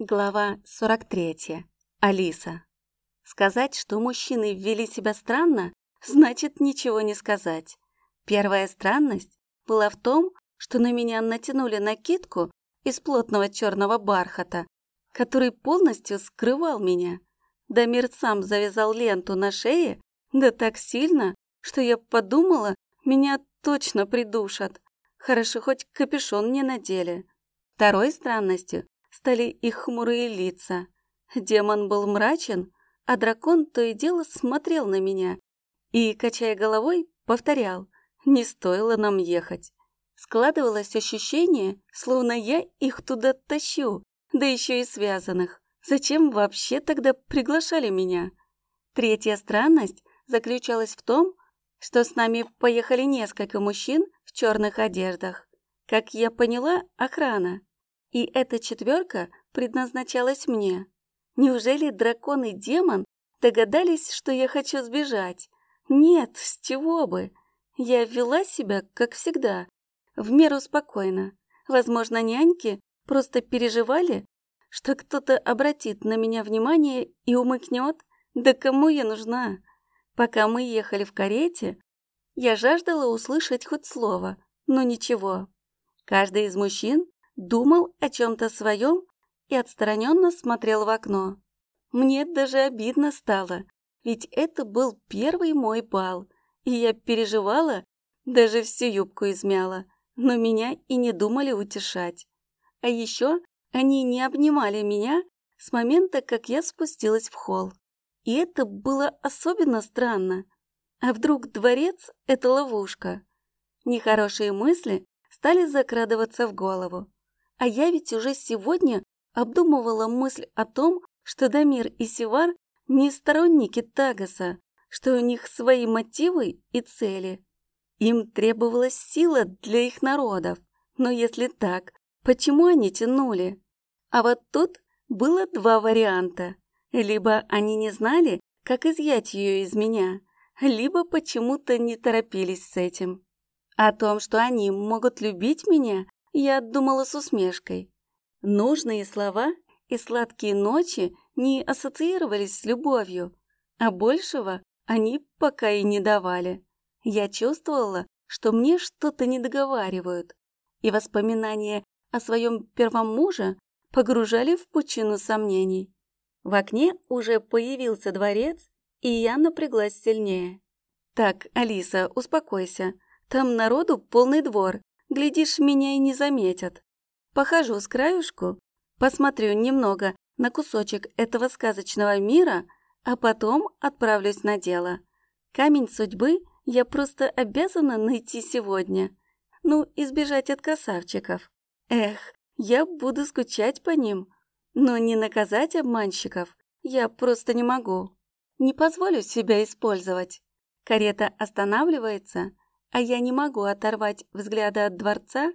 Глава 43. Алиса. Сказать, что мужчины ввели себя странно, значит ничего не сказать. Первая странность была в том, что на меня натянули накидку из плотного черного бархата, который полностью скрывал меня. Дамир сам завязал ленту на шее, да так сильно, что я подумала, меня точно придушат. Хорошо, хоть капюшон не надели. Второй странностью стали их хмурые лица. Демон был мрачен, а дракон то и дело смотрел на меня и, качая головой, повторял «Не стоило нам ехать». Складывалось ощущение, словно я их туда тащу, да еще и связанных. Зачем вообще тогда приглашали меня? Третья странность заключалась в том, что с нами поехали несколько мужчин в черных одеждах. Как я поняла, охрана. И эта четверка предназначалась мне. Неужели дракон и демон догадались, что я хочу сбежать? Нет, с чего бы? Я вела себя, как всегда, в меру спокойно. Возможно, няньки просто переживали, что кто-то обратит на меня внимание и умыкнет. Да кому я нужна? Пока мы ехали в карете, я жаждала услышать хоть слово, но ничего. Каждый из мужчин думал о чем-то своем и отстраненно смотрел в окно. Мне даже обидно стало, ведь это был первый мой бал, и я переживала, даже всю юбку измяла, но меня и не думали утешать. А еще они не обнимали меня с момента, как я спустилась в холл. И это было особенно странно. А вдруг дворец — это ловушка? Нехорошие мысли стали закрадываться в голову. А я ведь уже сегодня обдумывала мысль о том, что Дамир и Сивар не сторонники Тагаса, что у них свои мотивы и цели. Им требовалась сила для их народов. Но если так, почему они тянули? А вот тут было два варианта. Либо они не знали, как изъять ее из меня, либо почему-то не торопились с этим. О том, что они могут любить меня, я думала с усмешкой. Нужные слова и сладкие ночи не ассоциировались с любовью, а большего они пока и не давали. Я чувствовала, что мне что-то не договаривают, и воспоминания о своем первом муже погружали в пучину сомнений. В окне уже появился дворец, и я напряглась сильнее. «Так, Алиса, успокойся. Там народу полный двор. Глядишь, меня и не заметят. Похожу с краюшку, посмотрю немного на кусочек этого сказочного мира, а потом отправлюсь на дело. Камень судьбы я просто обязана найти сегодня. Ну, избежать от красавчиков. Эх, я буду скучать по ним. Но не наказать обманщиков я просто не могу. Не позволю себя использовать. Карета останавливается, а я не могу оторвать взгляда от дворца,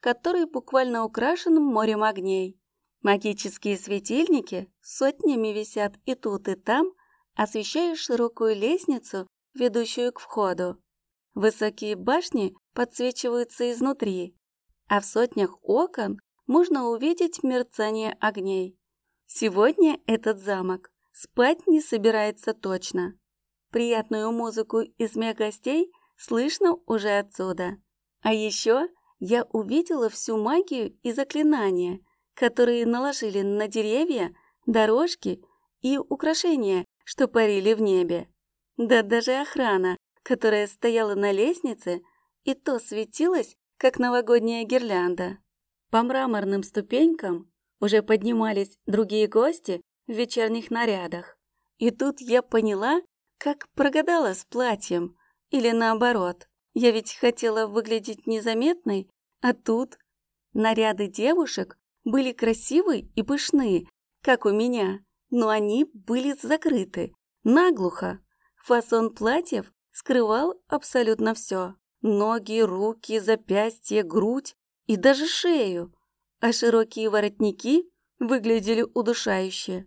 который буквально украшен морем огней. Магические светильники сотнями висят и тут, и там, освещая широкую лестницу, ведущую к входу. Высокие башни подсвечиваются изнутри, а в сотнях окон можно увидеть мерцание огней. Сегодня этот замок спать не собирается точно. Приятную музыку из гостей слышно уже отсюда. А еще я увидела всю магию и заклинания, которые наложили на деревья, дорожки и украшения, что парили в небе. Да даже охрана, которая стояла на лестнице, и то светилась, как новогодняя гирлянда. По мраморным ступенькам уже поднимались другие гости в вечерних нарядах. И тут я поняла, как прогадала с платьем. Или наоборот, я ведь хотела выглядеть незаметной, а тут... Наряды девушек были красивые и пышные, как у меня, но они были закрыты, наглухо. Фасон платьев скрывал абсолютно все. Ноги, руки, запястья, грудь и даже шею. А широкие воротники выглядели удушающе.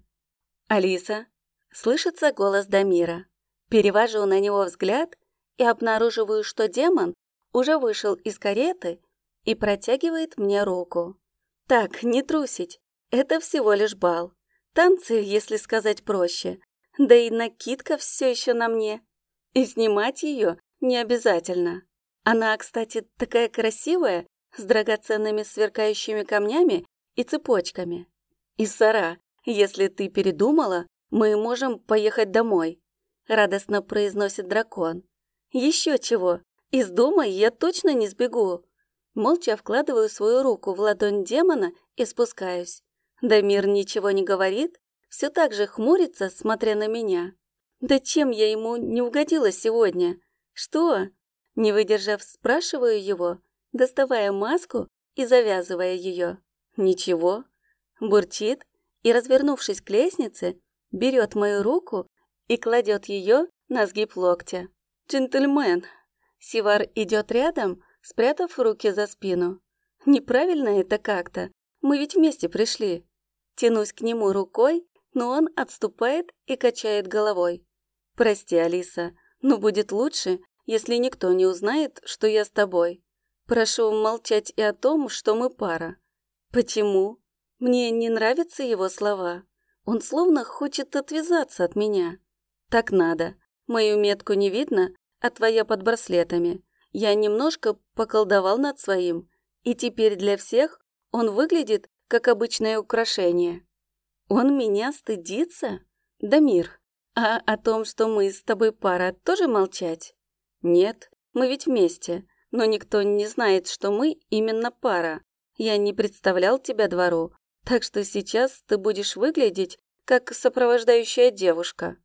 «Алиса!» — слышится голос Дамира. Перевожу на него взгляд и обнаруживаю, что демон уже вышел из кареты и протягивает мне руку. Так, не трусить. Это всего лишь бал. Танцы, если сказать проще. Да и накидка все еще на мне. И снимать ее не обязательно. Она, кстати, такая красивая, с драгоценными сверкающими камнями и цепочками. И Сара, если ты передумала, мы можем поехать домой, радостно произносит дракон. Еще чего, из дома я точно не сбегу. Молча вкладываю свою руку в ладонь демона и спускаюсь. Дамир ничего не говорит, все так же хмурится, смотря на меня. Да чем я ему не угодила сегодня? Что? Не выдержав, спрашиваю его, доставая маску и завязывая ее. Ничего. Бурчит и, развернувшись к лестнице, берет мою руку и кладет ее на сгиб локтя. «Джентльмен!» Сивар идет рядом, спрятав руки за спину. «Неправильно это как-то. Мы ведь вместе пришли». Тянусь к нему рукой, но он отступает и качает головой. «Прости, Алиса, но будет лучше, если никто не узнает, что я с тобой. Прошу молчать и о том, что мы пара». «Почему?» Мне не нравятся его слова. Он словно хочет отвязаться от меня. Так надо. Мою метку не видно, а твоя под браслетами. Я немножко поколдовал над своим, и теперь для всех он выглядит как обычное украшение. Он меня стыдится? Дамир, а о том, что мы с тобой пара, тоже молчать? Нет, мы ведь вместе, но никто не знает, что мы именно пара. Я не представлял тебя двору, так что сейчас ты будешь выглядеть как сопровождающая девушка.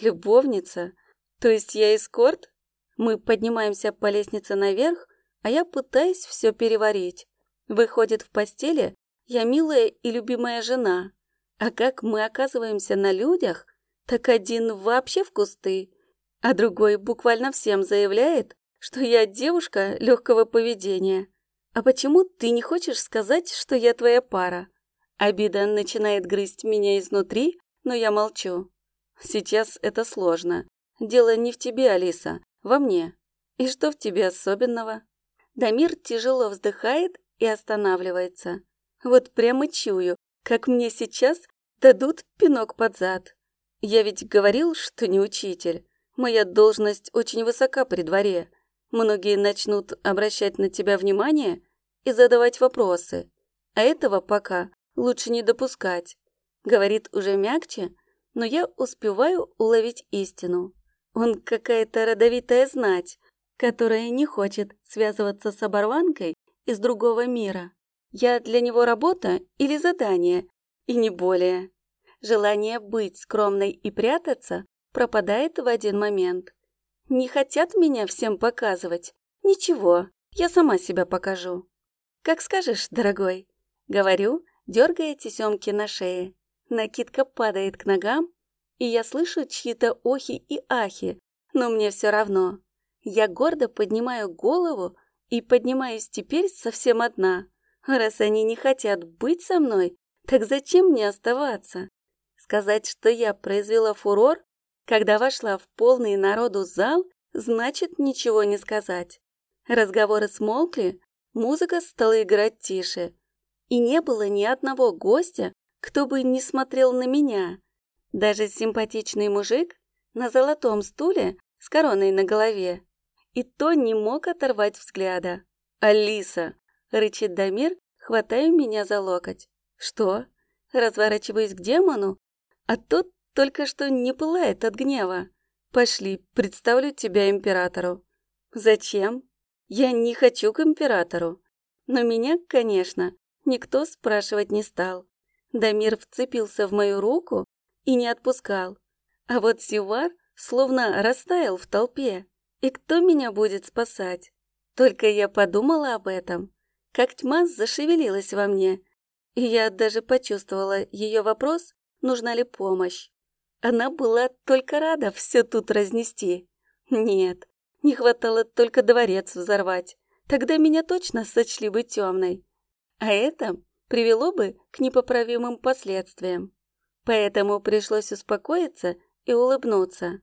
Любовница? То есть я эскорт? Мы поднимаемся по лестнице наверх, а я пытаюсь все переварить. Выходит, в постели я милая и любимая жена. А как мы оказываемся на людях, так один вообще в кусты, а другой буквально всем заявляет, что я девушка легкого поведения. А почему ты не хочешь сказать, что я твоя пара? Обида начинает грызть меня изнутри, но я молчу. Сейчас это сложно. Дело не в тебе, Алиса, во мне. И что в тебе особенного? Дамир тяжело вздыхает и останавливается. Вот прямо чую, как мне сейчас дадут пинок под зад. Я ведь говорил, что не учитель. Моя должность очень высока при дворе. Многие начнут обращать на тебя внимание и задавать вопросы. А этого пока лучше не допускать. Говорит уже мягче, но я успеваю уловить истину. Он какая-то родовитая знать, которая не хочет связываться с оборванкой из другого мира. Я для него работа или задание, и не более. Желание быть скромной и прятаться пропадает в один момент. Не хотят меня всем показывать? Ничего, я сама себя покажу. Как скажешь, дорогой. Говорю, дергая тесемки на шее. Накидка падает к ногам, и я слышу чьи-то охи и ахи, но мне все равно. Я гордо поднимаю голову и поднимаюсь теперь совсем одна. Раз они не хотят быть со мной, так зачем мне оставаться? Сказать, что я произвела фурор, когда вошла в полный народу зал, значит ничего не сказать. Разговоры смолкли, музыка стала играть тише и не было ни одного гостя, кто бы не смотрел на меня. Даже симпатичный мужик на золотом стуле с короной на голове. И то не мог оторвать взгляда. «Алиса!» — рычит Дамир, хватая меня за локоть. «Что?» Разворачиваюсь к демону, а тот только что не пылает от гнева. «Пошли, представлю тебя императору». «Зачем?» «Я не хочу к императору». Но меня, конечно, никто спрашивать не стал. Дамир вцепился в мою руку и не отпускал. А вот Сивар словно растаял в толпе. И кто меня будет спасать? Только я подумала об этом, как тьма зашевелилась во мне, и я даже почувствовала ее вопрос, нужна ли помощь. Она была только рада все тут разнести. Нет, не хватало только дворец взорвать. Тогда меня точно сочли бы темной а это привело бы к непоправимым последствиям. Поэтому пришлось успокоиться и улыбнуться.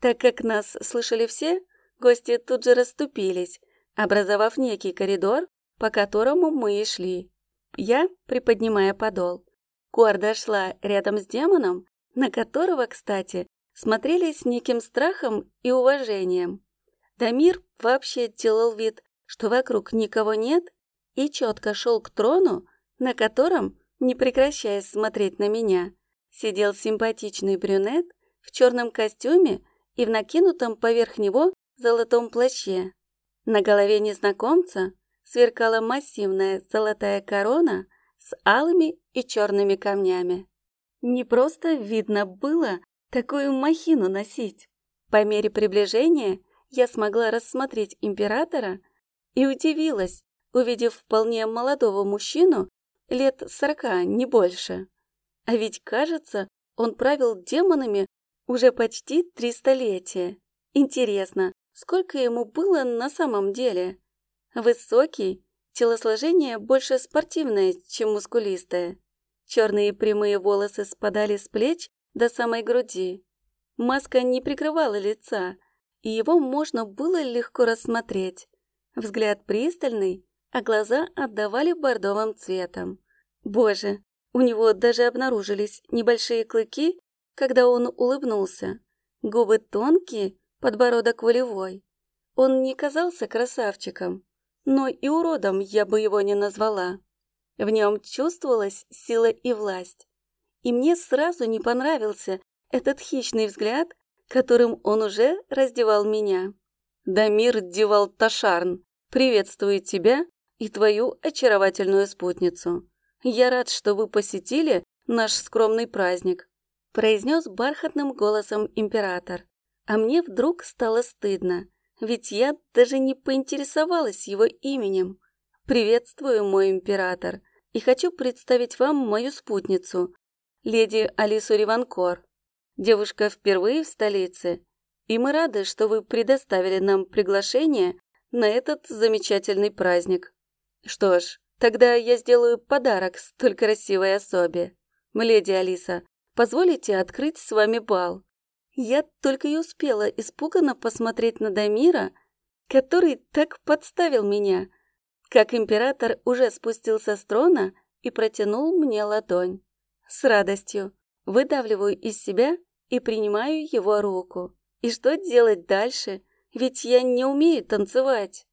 Так как нас слышали все, гости тут же расступились, образовав некий коридор, по которому мы и шли. Я, приподнимая подол, Куар дошла рядом с демоном, на которого, кстати, смотрели с неким страхом и уважением. Дамир вообще делал вид, что вокруг никого нет, и четко шел к трону, на котором, не прекращая смотреть на меня, сидел симпатичный брюнет в черном костюме и в накинутом поверх него золотом плаще. На голове незнакомца сверкала массивная золотая корона с алыми и черными камнями. Не просто видно было такую махину носить. По мере приближения я смогла рассмотреть императора и удивилась, увидев вполне молодого мужчину лет сорока, не больше. А ведь, кажется, он правил демонами уже почти три столетия. Интересно, сколько ему было на самом деле? Высокий, телосложение больше спортивное, чем мускулистое. Черные прямые волосы спадали с плеч до самой груди. Маска не прикрывала лица, и его можно было легко рассмотреть. Взгляд пристальный, а глаза отдавали бордовым цветом. Боже, у него даже обнаружились небольшие клыки, когда он улыбнулся. Губы тонкие, подбородок волевой. Он не казался красавчиком, но и уродом я бы его не назвала. В нем чувствовалась сила и власть. И мне сразу не понравился этот хищный взгляд, которым он уже раздевал меня. «Дамир Дивал Ташарн, приветствую тебя и твою очаровательную спутницу. Я рад, что вы посетили наш скромный праздник», произнес бархатным голосом император. А мне вдруг стало стыдно, ведь я даже не поинтересовалась его именем. «Приветствую, мой император, и хочу представить вам мою спутницу, леди Алису Риванкор. Девушка впервые в столице, и мы рады, что вы предоставили нам приглашение на этот замечательный праздник. Что ж, тогда я сделаю подарок столь красивой особе. Мледи Алиса, позволите открыть с вами бал. Я только и успела испуганно посмотреть на Дамира, который так подставил меня, как император уже спустился с трона и протянул мне ладонь. С радостью выдавливаю из себя и принимаю его руку. И что делать дальше? Ведь я не умею танцевать.